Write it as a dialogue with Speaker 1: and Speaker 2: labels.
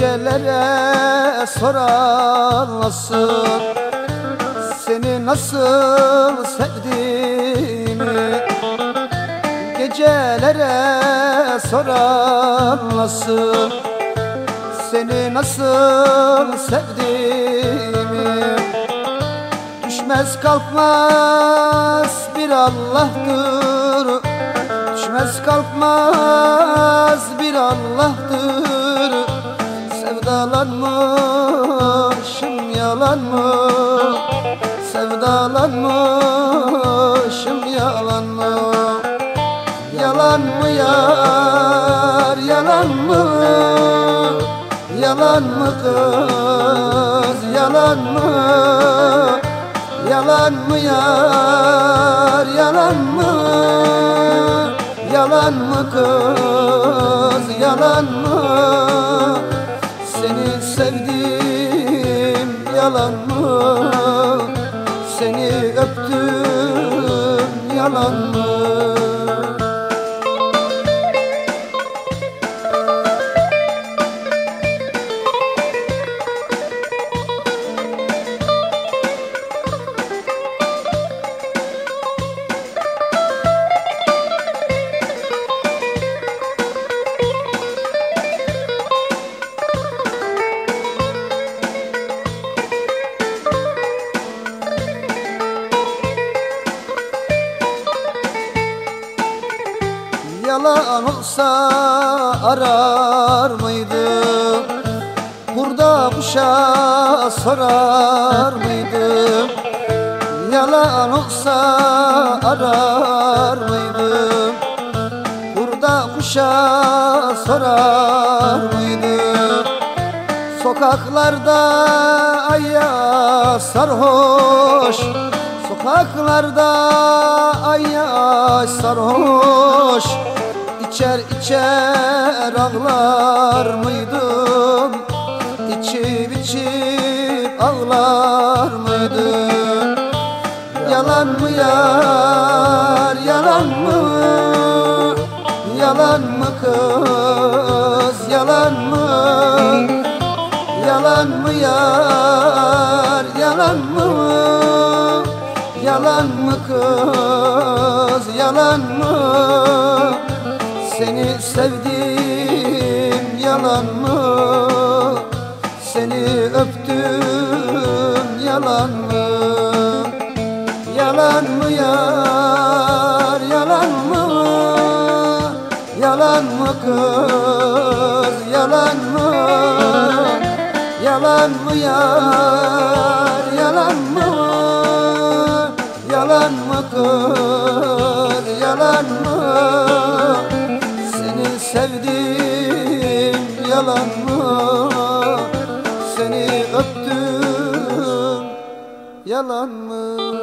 Speaker 1: Gecelere sorarlasın. Seni nasıl sevdiğimi Gecelere sorarlasın. Seni nasıl sevdiğimi Düşmez kalkmaz bir Allah'tır. Düşmez kalkmaz bir Allah'tır Sevdalanmışım yalan mı? Sevdalanmışım yalan mı? Yalan mı yar yalan mı? Yalan mı kız yalan mı? Yalan mı yar yalan mı? Yalan mı kız yalan mı? Yalan olsa arar mıydım Burada kuşa sorar mıydım Yalan olsa arar mıydım Burada kuşa sorar mıydım Sokaklarda ayya sarhoş Sokaklarda ayya sarhoş İçer içer ağlar mıydım İçip içip ağlar mıydım Yalan mı yar yalan mı? Yalan mı kız yalan mı? Yalan mı yar yalan mı? Yalan mı kız yalan mı Seni sevdim yalan mı? Seni öptüm yalan mı? Yalan mı yar yalan mı? Yalan mı kız yalan mı? Yalan mı yar yalan mı? Yalan mı kız yalan mı yalan mı?